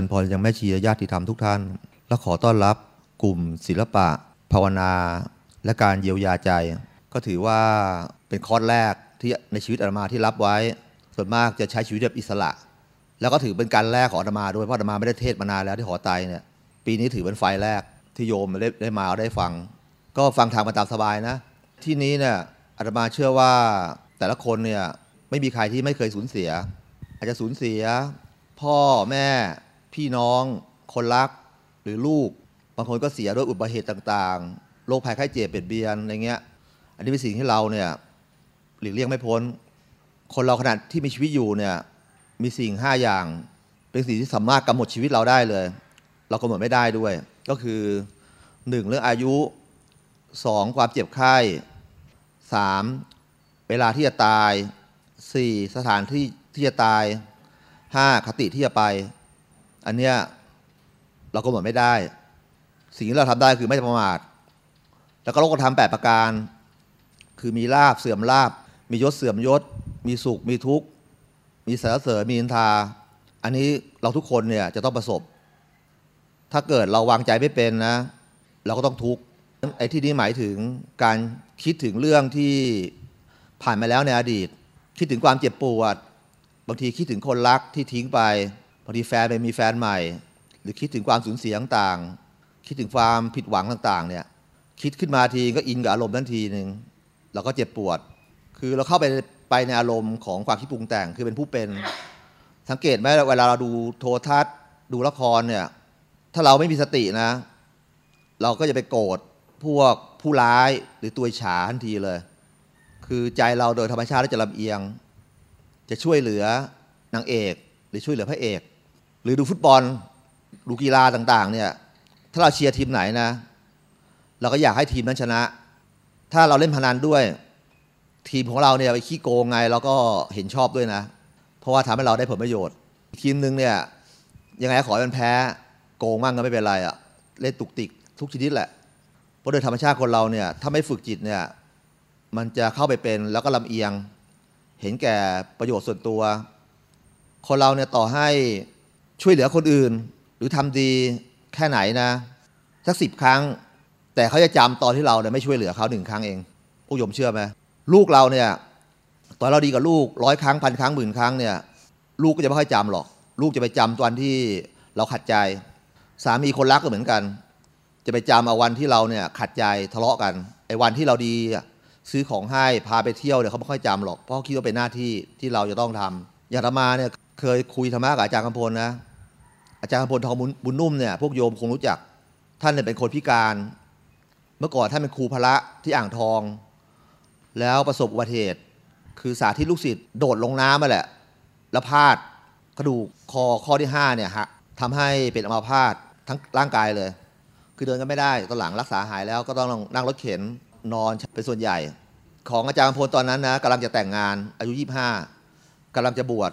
ริญพรยังแม่ชีญาติธรรมทุกท่าน และขอต้อนรับกลุ่มศิลปะ ภาวนา และการเยียวยาใจ ก็ถือว่าเป็นคอร์สแรกที่ในชีวิตอาตมาที่รับไว้ ส่วนมากจะใช้ชีวิตแบบอิสระ แล้วก็ถือเป็นการแรกของอาตมาด้วยเพราะอาตมาไม่ได้เทศมานานแล้วที่หอไตเนี่ยปีนี้ถือเป็นไฟแรกที่โยมได้ได้มาได้ฟัง ก็ฟังทางมาตามสบายนะ ที่นี้เนี่ยอาตมาเชื่อว่าแต่ละคนเนี่ยไม่มีใครที่ไม่เคยสูญเสีย อาจจะสูญเสีย พ่อแม่ พี่น้อง คนรักหรือลูก บางคนก็เสียด้วยอุบัติเหตุต่างๆโรคภัยไข้เจ็บเบียดเบียนอะไรเงี้ย อันนี้เป็นสิ่งที่เราเนี่ยหลีกเลี่ยงไม่พ้น คนเราขนาดที่มีชีวิตอยู่เนี่ยมีสิ่งห้าอย่างเป็นสิ่งที่สามารถกำหนดชีวิตเราได้เลย เรากำหนดไม่ได้ด้วย ก็คือหนึ่งเรื่องอายุสองความเจ็บไข้สามเวลาที่จะตายสี่สถานที่ที่จะตายห้าคติที่จะไป อันเนี้ยเรากำหนดไม่ได้ สิ่งที่เราทำได้คือไม่ประมาท แล้วก็โลกธรรมแปดประการ คือมีลาบเสื่อมลาบ มียศเสื่อมยศ มีสุข มีทุกข์ มีสารเสริญมีอินทา อันนี้เราทุกคนเนี่ยจะต้องประสบ ถ้าเกิดเราวางใจไม่เป็นนะ เราก็ต้องทุกข์ ไอ้ที่นี้หมายถึงการคิดถึงเรื่องที่ผ่านมาแล้วในอดีต คิดถึงความเจ็บปวด บางทีคิดถึงคนรักที่ทิ้งไปางทีแฟนไปมีแฟนใหม่ หรือคิดถึงความสูญเสียต่างๆ คิดถึงความผิดหวังต่างๆ เนี่ย คิดขึ้นมาทีก็อินกับอารมณ์ทันทีหนึ่งเราก็เจ็บปวด คือเราเข้าไปไปในอารมณ์ของความคิดปรุงแต่งคือเป็นผู้เป็น สังเกตไหมเวลาเราดูโทรทัศน์ ดูละครเนี่ย ถ้าเราไม่มีสตินะ เราก็จะไปโกรธพวกผู้ร้ายหรือตัวฉาทันทีเลย คือใจเราโดยธรรมชาติจะลำเอียง จะช่วยเหลือนางเอก หรือช่วยเหลือพระเอก หรือดูฟุตบอลดูกีฬาต่าง ๆ เนี่ย ถ้าเราเชียร์ทีมไหนนะ เราก็อยากให้ทีมนั้นชนะ ถ้าเราเล่นพนันด้วย ทีมของเราเนี่ยไปขี้โกงไงเราก็เห็นชอบด้วยนะ เพราะว่าทำให้เราได้ผลประโยชน์ ทีมหนึ่งเนี่ยยังไงขอให้มันแพ้โกงมั่งก็ไม่เป็นไรอะเล่นตุกติกทุกชนิดแหละเพราะโดยธรรมชาติคนเราเนี่ยถ้าไม่ฝึกจิตเนี่ยมันจะเข้าไปเป็นแล้วก็ลำเอียง เห็นแก่ประโยชน์ส่วนตัว คนเราเนี่ยต่อให้ ช่วยเหลือคนอื่น หรือทำดีแค่ไหนนะสักสิบครั้ง แต่เขาจะจำตอนที่เราเนี่ยไม่ช่วยเหลือเขาหนึ่งครั้งเองพวกโยมเชื่อไหมลูกเราเนี่ยตอนเราดีกับลูกร้อยครั้งพันครั้งหมื่นครั้งเนี่ยลูกก็จะไม่ค่อยจำหรอก ลูกจะไปจำตอนที่เราขัดใจ สามีคนรักก็เหมือนกัน จะไปจำเอาวันที่เราเนี่ยขัดใจทะเลาะกันไอ้วันที่เราดีซื้อของให้พาไปเที่ยวเนี่ยเขาไม่ค่อยจำหรอกเพราะเขาคิดว่าเป็นหน้าที่ที่เราจะต้องทำอย่างธรรมาเนี่ยเคยคุยธรรมะกับอาจารย์คำพลนะ อาจารย์พลทองบุญนุ่มเนี่ยพวกโยมคงรู้จัก ท่านเนี่ยเป็นคนพิการ เมื่อก่อนท่านเป็นครูพระที่อ่างทอง แล้วประสบอุบัติเหตุคือสาธิตลูกศิษย์โดดลงน้ำมาแหละ แล้วพลาดกระดูกคอข้อที่5เนี่ยฮะทำให้เป็นอัมาพาตทั้งร่างกายเลย คือเดินก็ไม่ได้ตอนหลังรักษาหายแล้วก็ต้องนั่งรถเข็นนอนเป็นส่วนใหญ่ ของอาจารย์พลตอนนั้นนะกำลังจะแต่งงานอายุ 25กำลังจะบวช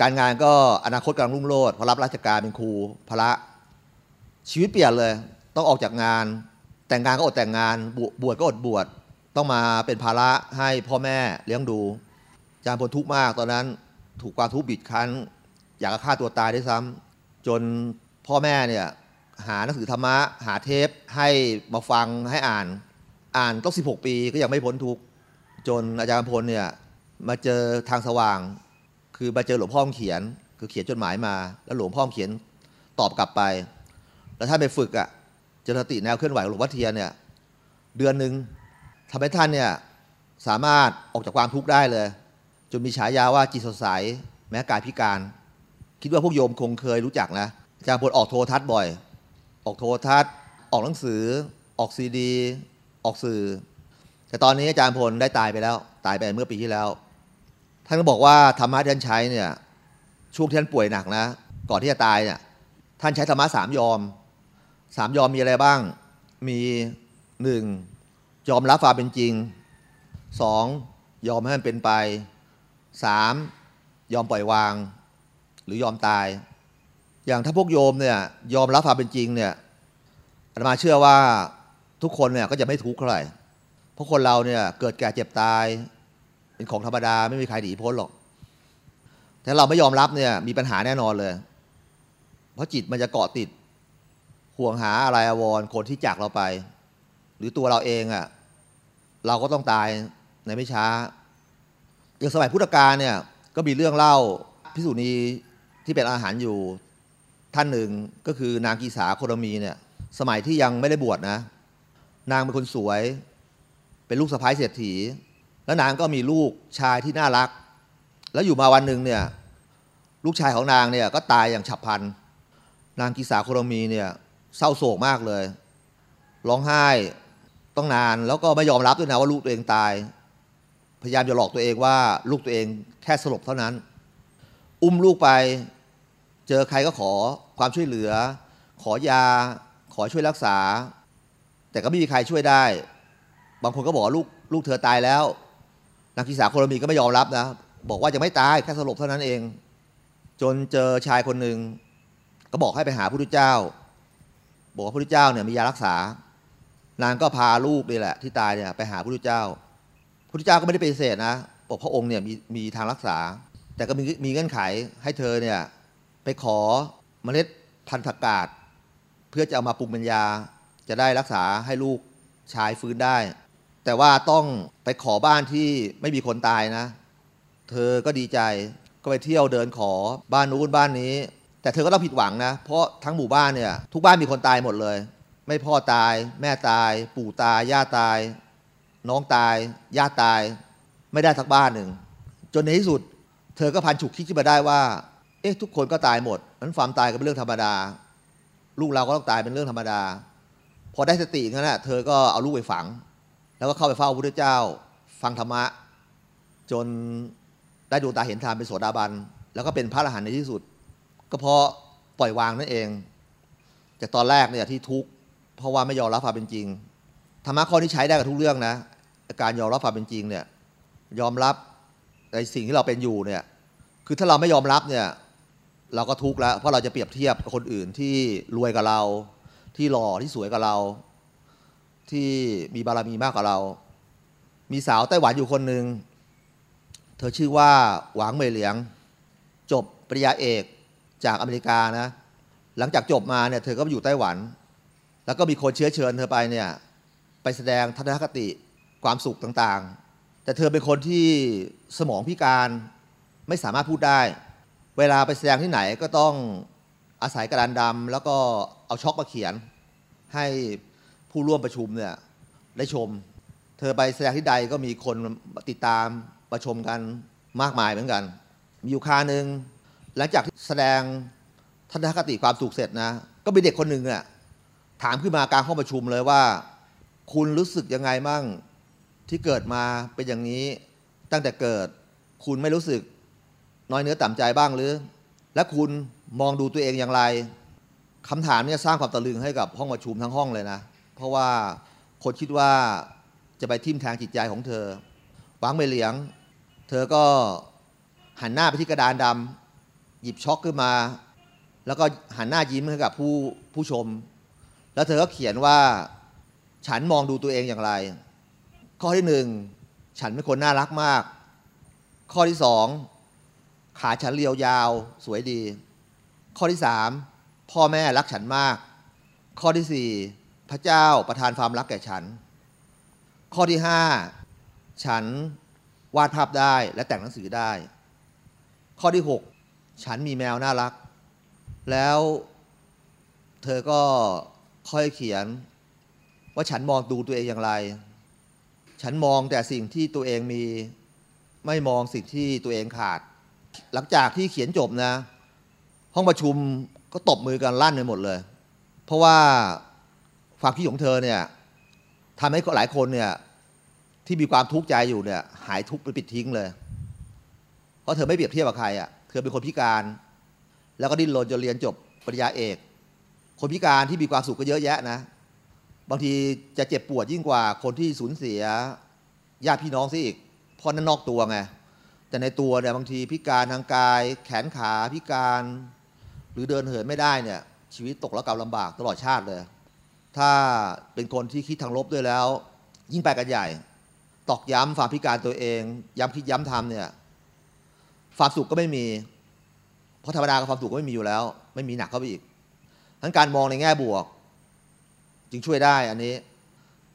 การงานก็อนาคตกำลังรุ่งโรจน์พราะรับราชการเป็นครูพระชีวิตเปลี่ยนเลย ต้องออกจากงาน แต่งงานก็อดแต่งงานบวบวชก็อดบวชต้องมาเป็นภาระให้พ่อแม่เลี้ยงดูอาจารย์พลทุกข์มากตอนนั้นถูกความทุกข์บีบคั้น อยากจะฆ่าตัวตายด้วยซ้ำจนพ่อแม่เนี่ยหาหนังสือธรรมะหาเทปให้มาฟังให้อ่าน อ่านต้อง16 ปีก็ยังไม่พ้นทุกข์จนอาจารย์พลเนี่ยมาเจอทางสว่าง คือมาเจอหลวงพ่อเขียน คือเขียนจดหมายมา แล้วหลวงพ่อเขียนตอบกลับไป แล้วท่านไปฝึกอะ่ะเจริญสติแนวเคลื่อนไหวของหลวงพ่อเทียนเนี่ยเดือนหนึ่งทำให้ท่านเนี่ยสามารถออกจากความทุกข์ได้เลย จนมีฉายาว่าจิตสดใสแม้กายพิการ คิดว่าพวกโยมคงเคยรู้จักนะอาจารย์พลออกโทรทัศน์บ่อย ออกโทรทัศน์ ออกหนังสือ ออกซีดี ออกสื่อ แต่ตอนนี้อาจารย์พลได้ตายไปแล้ว ตายไปเมื่อปีที่แล้ว ท่านก็บอกว่าธรรมะที่ท่านใช้เนี่ยช่วงที่ท่านป่วยหนักนะ ก่อนที่จะตายเนี่ยท่านใช้ธรรมะสามยอมสามยอมมีอะไรบ้าง มีหนึ่งยอมรับความเป็นจริงสองยอมให้มันเป็นไปสามยอมปล่อยวาง หรือยอมตาย อย่างถ้าพวกโยมเนี่ยยอมรับความเป็นจริงเนี่ยอาตมาเชื่อว่าทุกคนเนี่ยก็จะไม่ทุกข์เท่าไหร่เพราะคนเราเนี่ยเกิดแก่เจ็บตาย เป็นของธรรมดาไม่มีใครหนีพ้นหรอกแต่เราไม่ยอมรับเนี่ย มีปัญหาแน่นอนเลย เพราะจิตมันจะเกาะติด ห่วงหาอะไรอวรคนที่จากเราไป หรือตัวเราเองอะ่ะ เราก็ต้องตายในไม่ช้าอย่างสมัยพุทธกาลเนี่ย ก็มีเรื่องเล่าพิสุณีที่เป็นอาหารอยู่ท่านหนึ่งก็คือนางกีสาโครมีเนี่ย สมัยที่ยังไม่ได้บวชนะ นางเป็นคนสวย เป็นลูกสะพ้ายเศรษฐี แล้วนางก็มีลูกชายที่น่ารัก แล้วอยู่มาวันหนึ่งเนี่ยลูกชายของนางเนี่ยก็ตายอย่างฉับพลัน นางกีสาโครมีเนี่ยเศร้าโศกมากเลย ร้องไห้ต้องนานแล้วก็ไม่ยอมรับด้วยนะว่าลูกตัวเองตาย พยายามจะหลอกตัวเองว่าลูกตัวเองแค่สลบเท่านั้น อุ้มลูกไป เจอใครก็ขอความช่วยเหลือ ขอยา ขอช่วยรักษา แต่ก็ไม่มีใครช่วยได้ บางคนก็บอกลูกลูกเธอตายแล้ว นางกีสาโครมีก็ไม่ยอมรับนะ บอกว่ายังไม่ตายแค่สลบเท่านั้นเอง จนเจอชายคนหนึ่งก็บอกให้ไปหาพระพุทธเจ้า บอกว่าพระพุทธเจ้าเนี่ยมียารักษา นางก็พาลูกนี่แหละ ที่ตายเนี่ยไปหาพระพุทธเจ้าพระพุทธเจ้าก็ไม่ได้ปฏิเสธนะบอกพระองค์เนี่ยมีมีทางรักษา แต่ก็มีมีเงื่อนไขให้เธอเนี่ยไปขอเมล็ดพันธุ์ผักกาดเพื่อจะเอามาปรุงเป็นยาจะได้รักษาให้ลูกชายฟื้นได้ แต่ว่าต้องไปขอบ้านที่ไม่มีคนตายนะ เธอก็ดีใจก็ไปเที่ยวเดินขอบ้านนู้นบ้านนี้ แต่เธอก็ต้องผิดหวังนะ เพราะทั้งหมู่บ้านเนี่ย ทุกบ้านมีคนตายหมดเลย ไม่พ่อตาย แม่ตาย ปู่ตายย่าตาย น้องตายญาติตาย ไม่ได้สักบ้านหนึ่ง จนในที่สุด เธอก็พันฉุกคิดขึ้นมาได้ว่า เอ๊ะทุกคนก็ตายหมดนั้นความตายก็เป็นเรื่องธรรมดา ลูกเราก็ต้องตายเป็นเรื่องธรรมดา พอได้สติงั้นนะเธอก็เอาลูกไปฝัง แล้วก็เข้าไปเฝ้าพระพุทธเจ้า ฟังธรรมะ จนได้ดวงตาเห็นธรรมเป็นโสดาบัน แล้วก็เป็นพระอรหันต์ในที่สุด ก็เพราะปล่อยวางนั่นเอง จากตอนแรกเนี่ยที่ทุกข์เพราะว่าไม่ยอมรับความเป็นจริงธรรมะข้อนี้ใช้ได้กับทุกเรื่องนะการยอมรับความเป็นจริงเนี่ยยอมรับในสิ่งที่เราเป็นอยู่เนี่ยคือถ้าเราไม่ยอมรับเนี่ยเราก็ทุกข์แล้ว เพราะเราจะเปรียบเทียบกับคนอื่นที่รวยกับเรา ที่หล่อที่สวยกับเรา ที่มีบารมีมากกว่าเรา มีสาวไต้หวันอยู่คนหนึ่ง เธอชื่อว่าหวางเมยเหลียง จบปริญญาเอกจากอเมริกานะ หลังจากจบมาเนี่ยเธอก็ไปอยู่ไต้หวัน แล้วก็มีคนเชื้อเชิญเธอไปเนี่ยไปแสดงทัศนคติความสุขต่างๆ แต่เธอเป็นคนที่สมองพิการไม่สามารถพูดได้ เวลาไปแสดงที่ไหนก็ต้องอาศัยกระดานดำแล้วก็เอาช็อกมาเขียนให้ ผู้ร่วมประชุมเนี่ยได้ชม เธอไปแสดงที่ใดก็มีคนติดตามประชมกันมากมายเหมือนกัน มีอยู่คาหนึ่งหลังจากที่แสดงทัศนคติความสุขเสร็จนะ ก็มีเด็กคนหนึ่งอะถามขึ้นมากลางห้องประชุมเลยว่า คุณรู้สึกยังไงมั่งที่เกิดมาเป็นอย่างนี้ตั้งแต่เกิด คุณไม่รู้สึกน้อยเนื้อต่ำใจบ้างหรือ และคุณมองดูตัวเองอย่างไรคำถามเนี่ยสร้างความตะลึงให้กับห้องประชุมทั้งห้องเลยนะ เพราะว่าคนคิดว่าจะไปทิ่มแทงจิตใจของเธอหวังไม่เหลียง เธอก็หันหน้าไปที่กระดานดำหยิบช็อกขึ้นมา แล้วก็หันหน้ายิ้มให้กับผู้ผู้ชม แล้วเธอก็เขียนว่า ฉันมองดูตัวเองอย่างไร ข้อที่หนึ่งฉันเป็นคนน่ารักมาก ข้อที่สองขาฉันเรียวยาวสวยดี ข้อที่สามพ่อแม่รักฉันมาก ข้อที่สี่ พระเจ้าประทานความรักแก่ฉัน ข้อที่ห้าฉันวาดภาพได้และแต่งหนังสือได้ ข้อที่หกฉันมีแมวน่ารัก แล้วเธอก็ค่อยเขียน ว่าฉันมองดูตัวเองอย่างไร ฉันมองแต่สิ่งที่ตัวเองมีไม่มองสิ่งที่ตัวเองขาด หลังจากที่เขียนจบนะ ห้องประชุมก็ตบมือกันลั่นไปหมดเลย เพราะว่า ความคิดของเธอเนี่ยทำให้หลายคนเนี่ยที่มีความทุกข์ใจอยู่เนี่ย หายทุกข์ไปปิดทิ้งเลย เพราะเธอไม่เปรียบเทียบกับใครอะเธอเป็นคนพิการ แล้วก็ดิ้นรนจนเรียนจบปริญญาเอก คนพิการที่มีความสุขก็เยอะแยะนะ บางทีจะเจ็บปวดยิ่งกว่าคนที่สูญเสียญาติพี่น้องซะอีกเพราะนั้นนอกตัวไงแต่ในตัวเนี่ยบางทีพิการทางกายแขนขาพิการ หรือเดินเหินไม่ได้เนี่ยชีวิตตกแล้วกำลำบากตลอดชาติเลย ถ้าเป็นคนที่คิดทางลบด้วยแล้ว ยิ่งไปกันใหญ่ ตอกย้ำความพิการตัวเอง ย้ำคิดย้ำทำเนี่ยความสุขก็ไม่มี เพราะธรรมดาความสุขก็ไม่มีอยู่แล้ว ไม่มีหนักเข้าไปอีก ทั้นการมองในแง่บวก จึงช่วยได้อันนี้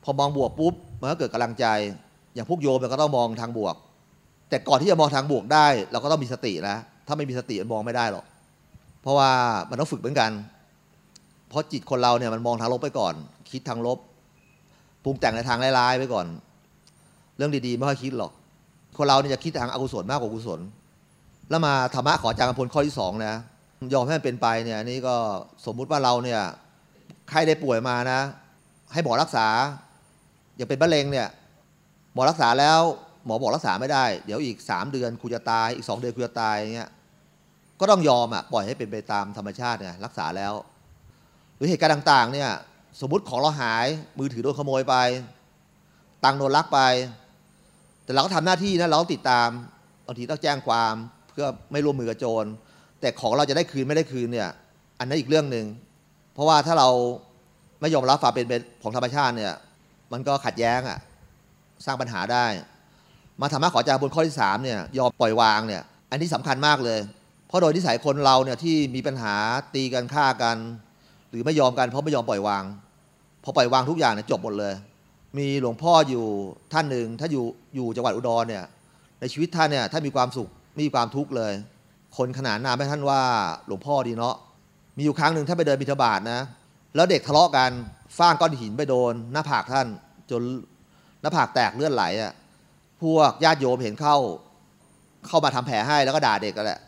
พอมองบวกปุ๊บมันก็เกิดกำลังใจ อย่างพวกโยมก็ต้องมองทางบวก แต่ก่อนที่จะมองทางบวกได้ เราก็ต้องมีสตินะถ้าไม่มีสติมันมองไม่ได้หรอกเพราะว่ามันต้องฝึกเหมือนกัน เพราะจิตคนเราเนี่ยมันมองทางลบไปก่อน คิดทางลบปรุงแต่งในทางร้ายๆไปก่อน เรื่องดีๆไม่ค่อยคิดหรอก คนเราเนี่ยจะคิดทางอกุศลมากกว่ากุศล แล้วมาธรรมะขอจารย์กพลข้อที่สองนะยอมให้มันเป็นไปเนี่ยนนี้ก็สมมุติว่าเราเนี่ยใครได้ป่วยมานะ ให้หมอรักษา อย่าเป็นมะเร็งเนี่ยหมอรักษาแล้วหมอบอกรักษาไม่ได้ เดี๋ยวอีกสามเดือนคุณจะตายอีกสองเดือนคุณจะตายอย่างเงี้ยก็ต้องยอมอะปล่อยให้เป็นไปตามธรรมชาติเนี่ยรักษาแล้ว รือเหตุการณ์ต่างๆเนี่ยสมมติของเราหายมือถือโดนขโมยไป ตังโดนลักไป แต่เราก็ทำหน้าที่นะเราติดตามบางทีต้องแจ้งความเพื่อไม่ร่วมมือกับโจร แต่ของเราจะได้คืนไม่ได้คืนเนี่ยอันนั้นอีกเรื่องหนึ่งเพราะว่าถ้าเราไม่ยอมรับควาเป็นไปของธรรมชาติเนี่ยมันก็ขัดแย้งอะ่ะสร้างปัญหาได้ มาธรรมะขอจาบนข้อที่สามเนี่ยยอมปล่อยวางเนี่ยอันนี้สำคัญมากเลย เพราะโดยนิสัยคนเราเนี่ยที่มีปัญหาตีกันฆ่ากัน หรือไม่ยอมกันเพราะไม่ยอมปล่อยวาง พอปล่อยวางทุกอย่างเนี่ยจบหมดเลย มีหลวงพ่ออยู่ท่านหนึ่งถ้าอยู่อยู่จังหวัดอุดรเนี่ย ในชีวิตท่านเนี่ยถ้ามีความสุขไม่มีความทุกข์เลย คนขนานนามให้ท่านว่าหลวงพ่อดีเนาะมีอยู่ครั้งหนึ่งท่านไปเดินบิณฑบาตนะ แล้วเด็กทะเลาะกันฟางก้อนหินไปโดน หน้าผากท่าน จนหน้าผากแตกเลือดไหลอะพวกญาติโยมเห็นเข้า เข้ามาทำแผลให้แล้วก็ด่าเด็กกันแหละ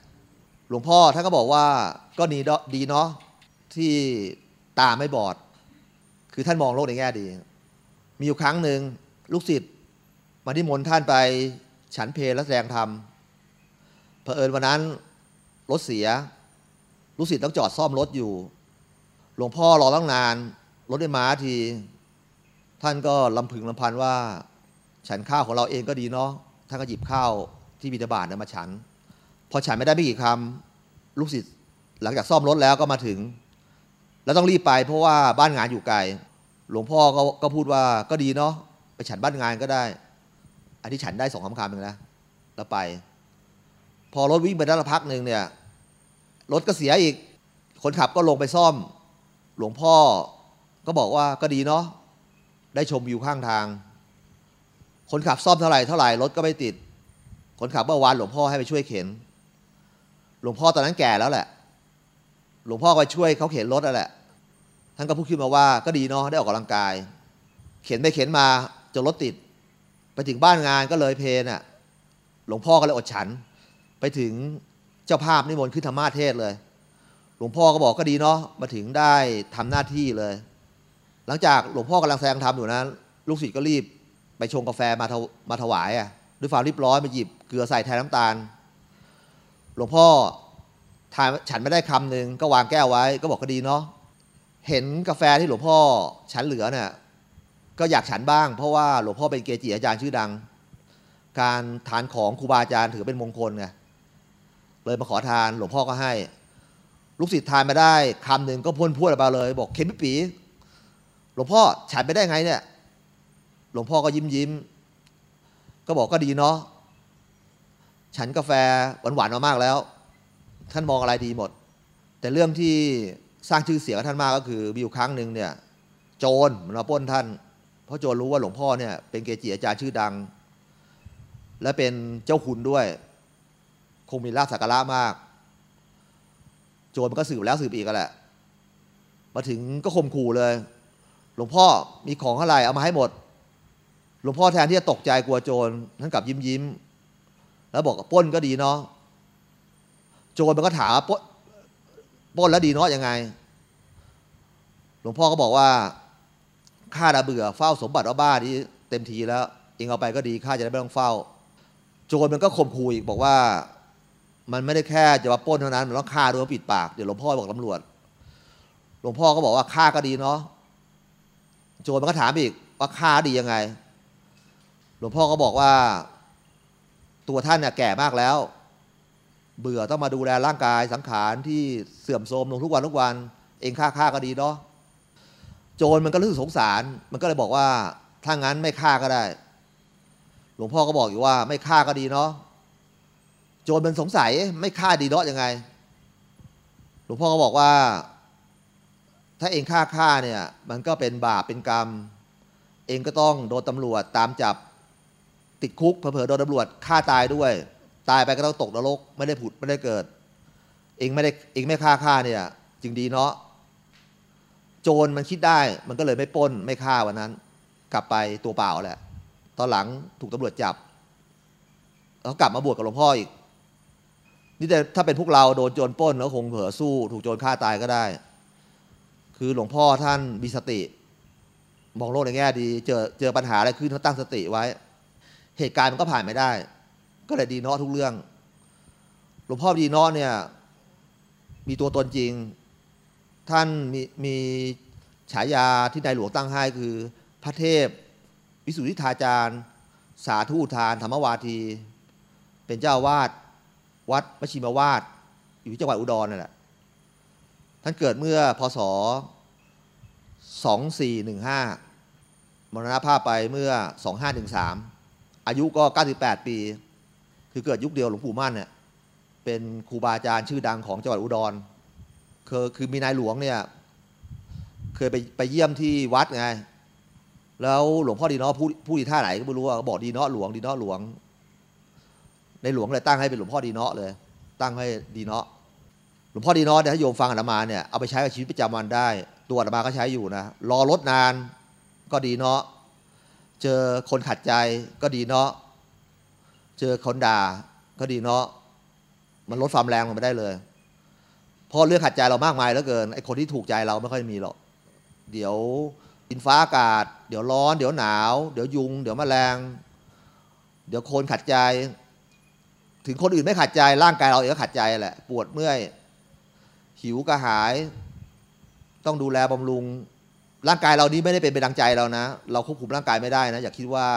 หลวงพ่อท่านก็บอกว่าก็ดีดีเนาะ ที่ตาไม่บอด คือท่านมองโลกในแง่ดี มีอยู่ครั้งหนึ่งลูกศิษย์มาที่มนท่านไปฉันเพลและแสดงธรรมเผอิญวันนั้นรถเสีย ลูกศิษย์ต้องจอดซ่อมรถอยู่ หลวงพ่อรอตั้งนาน รถได้มาที ท่านก็ลำพึงลำพันว่า ฉันข้าวของเราเองก็ดีเนาะ ท่านก็หยิบข้าวที่บิณฑบาตมาฉัน พอฉันไม่ได้ไม่กี่คำลูกศิษย์หลังจากซ่อมรถแล้วก็มาถึง แล้วต้องรีบไปเพราะว่าบ้านงานอยู่ไกล หลวงพ่อก็ก็พูดว่าก็ดีเนาะไปฉันบ้านงานก็ได้ อันที่ฉันได้สองคำคำเองนะแล้วไป พอรถวิ่งไปได้ละพักหนึ่งเนี่ยรถก็เสียอีก คนขับก็ลงไปซ่อม หลวงพ่อก็บอกว่าก็ดีเนาะได้ชมวิวข้างทาง คนขับซ่อมเท่าไหร่เท่าไหร่รถก็ไม่ติด คนขับเมื่อวานหลวงพ่อให้ไปช่วยเข็น หลวงพ่อตอนนั้นแก่แล้วแหละ หลวงพ่อก็ไปช่วยเขาเข็นรถนั่นแหละ ท่านก็พูดขึ้นมาว่าก็ดีเนาะได้ออกกำลังกาย เข็นไปเข็นมาจนรถติด ไปถึงบ้านงานก็เลยเพลน่ะ หลวงพ่อก็เลยอดฉัน ไปถึงเจ้าภาพนิมนต์ขึ้นธรรมาเทศเลย หลวงพ่อก็บอกก็ดีเนาะมาถึงได้ทำหน้าที่เลย หลังจากหลวงพ่อกำลังแสดงธรรมอยู่นั้นลูกศิษย์ก็รีบไปชงกาแฟมาถมาถวายอะด้วยความรีบร้อยมาหยิบเกลือใส่แทนน้ำตาล หลวงพ่อ ทานฉันไม่ได้คำหนึ่งก็วางแก้วไว้ ก็บอกก็ดีเนาะเห็นกาแฟที่หลวงพ่อฉันเหลือเนี่ยก็อยากฉันบ้าง เพราะว่าหลวงพ่อเป็นเกจิอาจารย์ชื่อดัง การทานของครูบาอาจารย์ถือเป็นมงคลไงเลยมาขอทานหลวงพ่อก็ให้ ลูกศิษย์ทานมาได้คำหนึ่งก็พ่นพูดออกมาเลย บอกเค็มปีหลวงพ่อฉันไปได้ไงเนี่ย หลวงพ่อก็ยิ้มยิ้มก็บอกก็ดีเนาะฉันกาแฟหวานๆมามากแล้ว ท่านมองอะไรดีหมด แต่เรื่องที่สร้างชื่อเสียงท่านมากก็คือมีอยู่ครั้งหนึ่งเนี่ยโจรมันมาปล้นท่าน เพราะโจรรู้ว่าหลวงพ่อเนี่ยเป็นเกจิอาจารย์ชื่อดัง และเป็นเจ้าคุณด้วย คงมีลาภสักการะมาก โจรมันก็สืบแล้วสืบอีกกันแหละ มาถึงก็ข่มขู่เลย หลวงพ่อมีของอะไรเอามาให้หมด หลวงพ่อแทนที่จะตกใจกลัวโจรท่านกลับยิ้มยิ้มแล้วบอกปล้นก็ดีเนาะ โจรมันก็ถามป้นป้นแล้วดีเนาะยังไง หลวงพ่อก็บอกว่าข้าดาเบื่อเฝ้าสมบัติว่าบ้าที่เต็มทีแล้วเองเอาไปก็ดีข้าจะได้ไม่ต้องเฝ้า โจรมันก็ข่มขู่อีกบอกว่า มันไม่ได้แค่จะมาป้นเท่านั้นมันต้องฆ่าด้วยปิดปากเดี๋ยวหลวงพ่อบอกตำรวจ หลวงพ่อก็บอกว่าฆ่าก็ดีเนาะโจรมันก็ถามอีกว่าฆ่าดียังไง หลวงพ่อก็บอกว่า ตัวท่านเนี่ยแก่มากแล้ว เบื่อต้องมาดูแลร่างกายสังขารที่เสื่อมโทรมลงทุกวันทุกวัน เองฆ่าฆ่าก็ดีเนาะโจรมันก็รู้สึกสงสาร มันก็เลยบอกว่าถ้างั้นไม่ฆ่าก็ได้ หลวงพ่อก็บอกอยู่ว่า ไม่ฆ่าก็ดีเนาะโจรมันสงสัยไม่ฆ่าดีเนาะยังไง หลวงพ่อก็บอกว่า ถ้าเองฆ่าฆ่าเนี่ย มันก็เป็นบาปเป็นกรรม เองก็ต้องโดนตำรวจตามจับติดคุกเผลอๆโดนตำรวจฆ่าตายด้วย ตายไปก็ต้องตกนรก ไม่ได้ผุดไม่ได้เกิด เองไม่ได้เองไม่ฆ่าฆ่าเนี่ย จึงดีเนาะโจรมันคิดได้มันก็เลยไม่ปล้นไม่ฆ่าวันนั้น กลับไปตัวเปล่าแหละตอนหลังถูกตำรวจจับแล้วกลับมาบวชกับหลวงพ่ออีก นี่แต่ถ้าเป็นพวกเราโดนโจรปล้นแล้วคงเผลอสู้ ถูกโจรฆ่าตายก็ได้ คือหลวงพ่อท่านมีสติมองโลกในแง่ดี เจอเจอปัญหาอะไรขึ้นเขาตั้งสติไว้ เหตุการณ์มันก็ผ่านไม่ได้ ก็เลยดีนาะทุกเรื่อง หลวงพ่อดีนาะเนี่ย มีตัวตนจริง ท่านมีมีฉายาที่นายหลวงตั้งให้คือ พระเทพ วิสุทธิธาจารย์ สาธุทาน ธรรมวาที เป็นเจ้าวาดวัดมชิมวาด อยู่ที่จังหวัดอุดรนั่นแหละ ท่านเกิดเมื่อพศ 2415 มรณภาพไปเมื่อ 2513 อายุก็ 98 ปี คือเกิดยุคเดียวหลวงปู่มั่นเนี่ยเป็นครูบาอาจารย์ชื่อดังของจังหวัดอุดรคือคือมีนายหลวงเนี่ยเคยไปไปเยี่ยมที่วัดไง แล้วหลวงพ่อดีเนาะพูดพูดอีท่าไหนก็ไม่รู้อะบอกดีเนาะหลวงดีเนาะหลวง ในหลวงเลยตั้งให้เป็นหลวงพ่อดีเนาะเลย ตั้งให้ดีเนาะหลวงพ่อดีเนาะเนี่ยถ้าโยมฟังอาตมาเนี่ยเอาไปใช้กับชีวิตประจำวันได้ ตัวอาตมาก็ใช้อยู่นะรอรถนานก็ดีเนาะเจอคนขัดใจก็ดีเนาะ เจอคนด่าก็ดีเนาะมันลดความแรงลงไปได้เลยเพราะเรื่องขัดใจเรามากมายเหลือเกินไอ้คนที่ถูกใจเราไม่ค่อยมีหรอกเดี๋ยวอินฟ้าอากาศ เดี๋ยวร้อน เดี๋ยวหนาว เดี๋ยวยุง เดี๋ยวแมลง เดี๋ยวคนขัดใจ ถึงคนอื่นไม่ขัดใจ ร่างกายเราเองก็ขัดใจแหละ ปวดเมื่อย หิวกระหาย ต้องดูแลบำรุง ร่างกายเรานี้ไม่ได้เป็นไปดังใจเรานะ เราควบคุมร่างกายไม่ได้นะ อย่าคิดว่า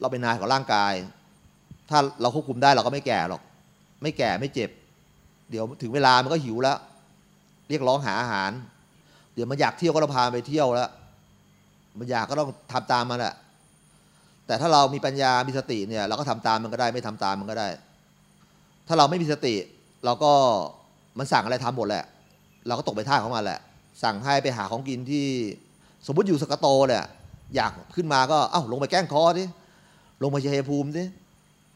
เราเป็นนายของร่างกาย ถ้าเราควบคุมได้เราก็ไม่แก่หรอก ไม่แก่ไม่เจ็บ เดี๋ยวถึงเวลามันก็หิวแล้ว เรียกร้องหาอาหาร เดี๋ยวมันอยากเที่ยวก็เราพาไปเที่ยวแล้ว มันอยากก็ต้องทำตามมันแหละแต่ถ้าเรามีปัญญา มีสติเนี่ย เราก็ทำตามมันก็ได้ ไม่ทำตามมันก็ได้ ถ้าเราไม่มีสติ เราก็มันสั่งอะไรทำหมดแหละ เราก็ตกไปท่าของมันแหละ สั่งให้ไปหาของกินที่ สมมติอยู่สกโตเนี่ยอยากขึ้นมาก็เอ้าลงไปแกล้งคอสิลงไปชัยภูมิสิ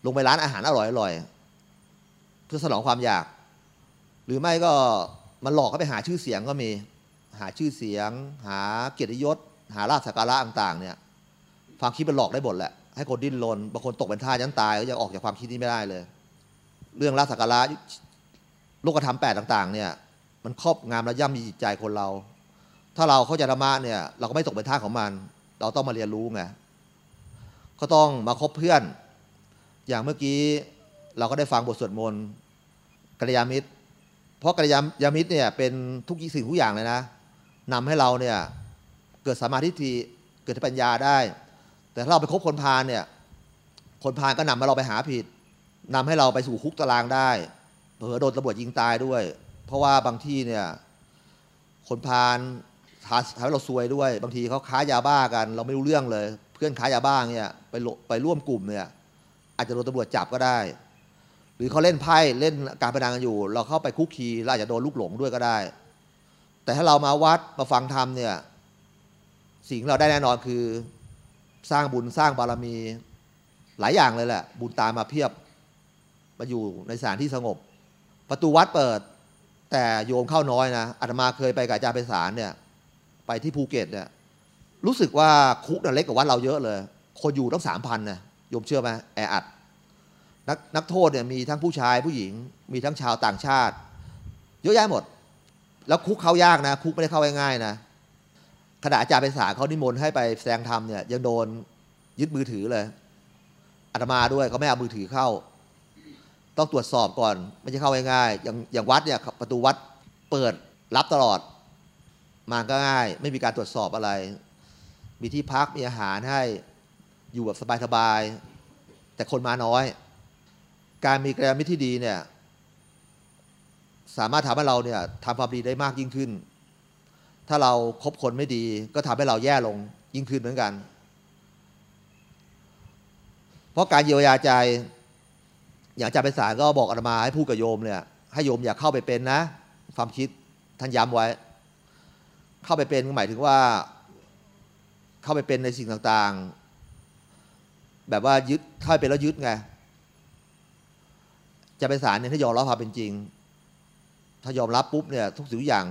ลงไปร้านอาหารอร่อยอร่อยเพื่อสนองความอยาก หรือไม่ก็มันหลอกก็ไปหาชื่อเสียงก็มี หาชื่อเสียง หาเกียรติยศ หาลาภสักการะต่างๆ เนี่ยความคิดมันหลอกได้หมดแหละให้คนดิ้นรนบางคนตกเป็นท่ายันตายก็ยังออกจากความคิดนี้ไม่ได้เลย เรื่องลาภสักการะโลกธรรมแปดต่าง ๆ เนี่ย มันครอบงามและย่ำยีจิตใจคนเรา ถ้าเราเข้าใจธรรมะเนี่ย เราก็ไม่ตกเป็นท่าของมัน เราต้องมาเรียนรู้ไงก็ต้องมาคบเพื่อน อย่างเมื่อกี้เราก็ได้ฟังบทสวดมนต์กัลยาณมิตร เพราะกัลยาณมิตรเนี่ยเป็นทุกสิ่งทุกอย่างเลยนะนำให้เราเนี่ยเกิดสมาธิทีเกิดปัญญาได้ แต่ถ้าเราไปคบคนพาลเนี่ย คนพาลก็นำให้เราไปหาผิดนำให้เราไปสู่คุกตารางได้เผลอโดนตำรวจยิงตายด้วย เพราะว่าบางที่เนี่ยคนพาลทำให้เราซวยด้วย บางทีเขาค้ายาบ้ากัน เราไม่รู้เรื่องเลย เพื่อนค้ายาบ้าเนี่ยไปไปร่วมกลุ่มเนี่ย อาจจะโดนตำรวจจับก็ได้ หรือเขาเล่นไพ่เล่นการพนันกันอยู่ เราเข้าไปคุกคีเราอาจจะโดนลูกหลงด้วยก็ได้ แต่ถ้าเรามาวัดมาฟังธรรมเนี่ย สิ่งเราได้แน่นอนคือสร้างบุญสร้างบารมีหลายอย่างเลยแหละ บุญตามมาเพียบมาอยู่ในสถานที่สงบ ประตูวัดเปิด แต่โยมเข้าน้อยนะอาตมาเคยไปกับอาจารย์ไปสารเนี่ย ไปที่ภูเก็ตเนี่ยรู้สึกว่าคุกน่ะเล็กกว่าวัดเราเยอะเลย คนอยู่ต้องสามพันนะ โยมเชื่อไหมแออัดนักนักโทษเนี่ยมีทั้งผู้ชายผู้หญิง มีทั้งชาวต่างชาติ เยอะแยะหมด แล้วคุกเข้ายากนะ คุกไม่ได้เข้าง่ายๆนะขณะอาจารย์ไปสารเขานิมนต์ให้ไปแสดงธรรมเนี่ยยังโดนยึดมือถือเลยอาตมาด้วยเขาไม่เอามือถือเข้า ต้องตรวจสอบก่อนไม่ใช่เข้าง่ายๆอย่างอย่างวัดเนี่ยประตูวัดเปิดรับตลอด มาก็ง่าย ไม่มีการตรวจสอบอะไร มีที่พักมีอาหารให้ อยู่แบบสบายๆ แต่คนมาน้อย การมีกระยมิตรที่ดีเนี่ย สามารถทำให้เราเนี่ยทำความดีได้มากยิ่งขึ้น ถ้าเราครบคนไม่ดี ก็ทำให้เราแย่ลงยิ่งขึ้นเหมือนกัน เพราะการเยียวยาใจ อย่างอาจารย์ไปสารก็บอกอาตมาให้พูดกับโยมเนี่ย ให้โยมอย่าเข้าไปเป็นนะ ความคิดท่านย้ำไว้ เข้าไปเป็นหมายถึงว่า เข้าไปเป็นในสิ่งต่างๆ แบบว่ายึดเข้าไปแล้วยึดไง จะเป็นสารเนี่ยถ้ายอมรับความเป็นจริง ถ้ายอมรับปุ๊บเนี่ย ทุกสิ่งทุกอย่าง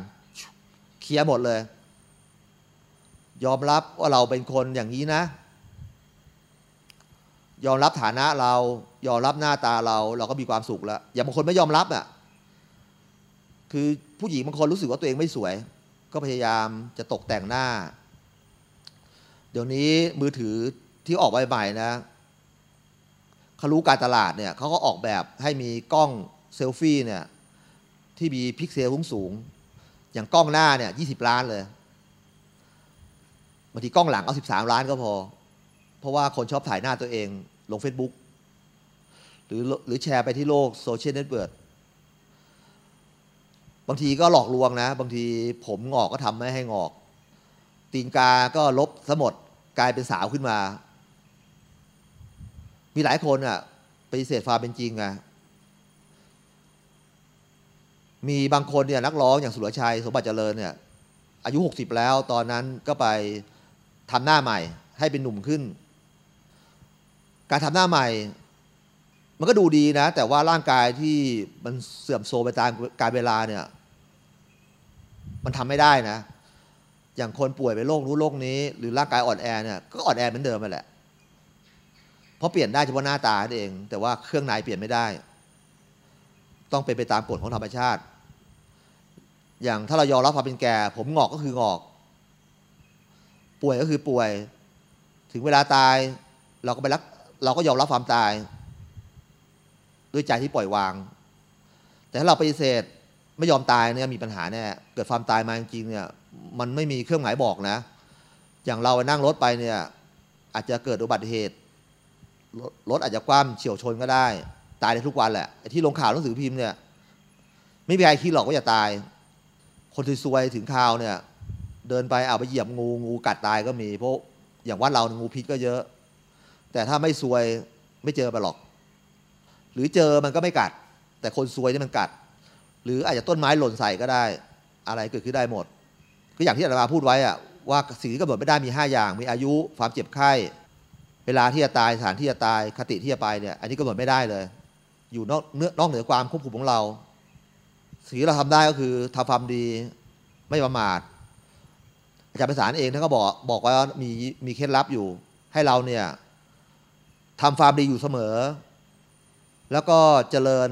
เคลียร์หมดเลย ยอมรับว่าเราเป็นคนอย่างนี้นะ ยอมรับฐานะเรา ยอมรับหน้าตาเรา เราก็มีความสุขแล้ว อย่างบางคนไม่ยอมรับอะ คือผู้หญิงบางคนรู้สึกว่าตัวเองไม่สวย ก็พยายามจะตกแต่งหน้า เดี๋ยวนี้มือถือ ที่ออกใหม่ๆนะเขารู้การตลาดเนี่ยเขาก็ออกแบบให้มีกล้องเซลฟี่เนี่ยที่มีพิกเซลสูงๆอย่างกล้องหน้าเนี่ยยี่สิบล้านเลยบางทีกล้องหลังเอาสิบสามล้านก็พอ เพราะว่าคนชอบถ่ายหน้าตัวเองลง Facebook หรือหรือแชร์ไปที่โลก social network บางทีก็หลอกลวงนะ บางทีผมหงอกก็ทำไม่ให้หงอก ตีนกาก็ลบหมดกลายเป็นสาวขึ้นมา มีหลายคนอะปฏิเสธความเป็นจริงไงมีบางคนเนี่ยนักร้องอย่างสุรชัย สมบัติเจริญเนี่ย อายุ 60 แล้ว ตอนนั้นก็ไปทำหน้าใหม่ ให้เป็นหนุ่มขึ้น การทำหน้าใหม่ มันก็ดูดีนะ แต่ว่าร่างกายที่มันเสื่อมโทรมไปตามการเวลาเนี่ย มันทำไม่ได้นะ อย่างคนป่วยเป็นโรคนู้โรคนี้ หรือร่างกายอ่อนแอเนี่ยก็อ่อนแอเหมือนเดิมไปแหละ ราะเปลี่ยนได้เฉพาะหน้าตาเอง แต่ว่าเครื่องในเปลี่ยนไม่ได้ ต้องเป็นไปตามกฎของธรรมชาติ อย่างถ้าเรายอมรับความเป็นแก่ ผมงอกก็คืองอก ป่วยก็คือป่วย ถึงเวลาตาย เราก็ไปรักเราก็ยอมรับความตาย ด้วยใจที่ปล่อยวาง แต่ถ้าเราปฏิเสธไม่ยอมตายเนี่ยมีปัญหาแน่เกิดความตายมาจริงเนี่ยมันไม่มีเครื่องหมายบอกนะ อย่างเรานั่งรถไปเนี่ยอาจจะเกิดอุบัติเหตุ รถอาจจะคว่ำเฉียวชนก็ได้ ตายได้ทุกวันแหละไอ้ที่ลงข่าวหนังสือพิมพ์เนี่ย ไม่มีใครคิดหรอกว่าจะตาย คนที่ซวยถึงข่าวเนี่ย เดินไปเอาไปเหยียบงูงูกัดตายก็มีเพราะอย่างวัดเรางูพิษก็เยอะ แต่ถ้าไม่ซวยไม่เจอไปหรอก หรือเจอมันก็ไม่กัด แต่คนซวยนี่มันกัด หรืออาจจะต้นไม้หล่นใส่ก็ได้ อะไรเกิดขึ้นได้หมด ก็อย่างที่อาจารย์พูดไว้อะว่าสิ่งที่กำหนดไม่ได้มี 5 อย่าง มีอายุความเจ็บไข้ เวลาที่จะตายสถานที่จะตายคติที่จะไปเนี่ยอันนี้กำหนดไม่ได้เลย อยู่นอกเนื้อนอกเหนือความควบคุมของเราสิ่งที่เราทำได้ก็คือทำความดีไม่ประมาทอาจารย์ประสานเองท่านก็บอกบอกว่ามีมีเคล็ดลับอยู่ ให้เราเนี่ยทำความดีอยู่เสมอ แล้วก็เจริญ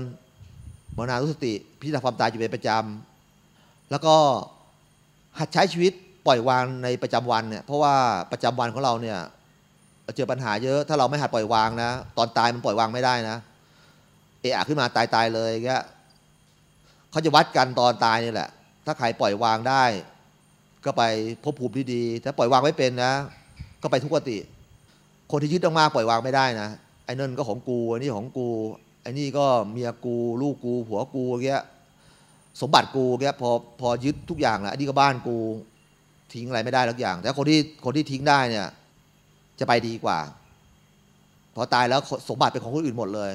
มรณานุสติ พิจารณาความตายอยู่เป็นประจำแล้วก็หัดใช้ชีวิตปล่อยวางในประจำวันเนี่ยเพราะว่าประจำวันของเราเนี่ย เจอปัญหาเยอะ ถ้าเราไม่หัดปล่อยวางนะ ตอนตายมันปล่อยวางไม่ได้นะเอะอะขึ้นมาตายตายเลยเงี้ยเขาจะวัดกันตอนตายนี่แหละ ถ้าใครปล่อยวางได้ ก็ไปพบภูมิที่ดี ถ้าปล่อยวางไม่เป็นนะ ก็ไปทุกขติ คนที่ยึดมากๆปล่อยวางไม่ได้นะ ไอ้นั่นก็ของกู ไอ้นี่ของกู ไอ้นี่ก็เมียกู ลูกกู ผัวกูเงี้ย สมบัติกูเงี้ย พอพอยึดทุกอย่างแล้วอันนี้ก็บ้านกู ทิ้งอะไรไม่ได้ทุกอย่าง แต่คนที่คนที่ทิ้งได้เนี่ย จะไปดีกว่า พอตายแล้วสมบัติเป็นของคนอื่นหมดเลย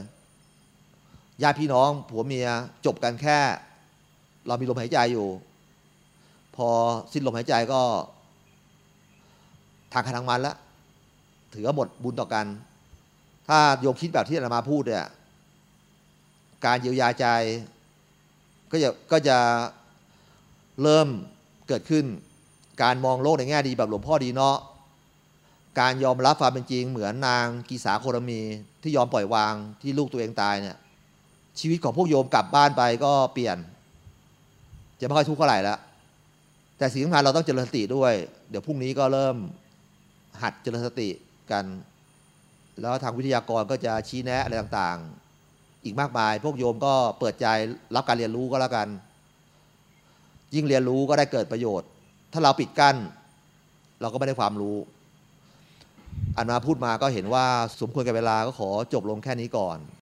ญาติพี่น้องผัวเมียจบกันแค่ เรามีลมหายใจอยู่ พอสิ้นลมหายใจก็ ทางคทางมันแล้วถือว่าหมดบุญต่อกัน ถ้าโยมคิดแบบที่อาจารย์มาพูดเนี่ยการเยียวยาใจก็จะก็จะเริ่มเกิดขึ้น การมองโลกในแง่ดีแบบหลวงพ่อดีเนาะ การยอมรับความเป็นจริงเหมือนนางกีสาโครมีที่ยอมปล่อยวางที่ลูกตัวเองตายเนี่ยชีวิตของพวกโยมกลับบ้านไปก็เปลี่ยน จะไม่ค่อยทุกข์เท่าไหร่แล้วแต่สิ่งสำคัญเราต้องเจริญสติด้วย เดี๋ยวพรุ่งนี้ก็เริ่มหัดเจริญสติกัน แล้วทางวิทยากรก็จะชี้แนะอะไรต่างๆ อีกมากมาย พวกโยมก็เปิดใจรับการเรียนรู้ก็แล้วกัน ยิ่งเรียนรู้ก็ได้เกิดประโยชน์ ถ้าเราปิดกั้น เราก็ไม่ได้ความรู้ อันมาพูดมาก็เห็นว่าสมควรกับเวลาก็ขอจบลงแค่นี้ก่อน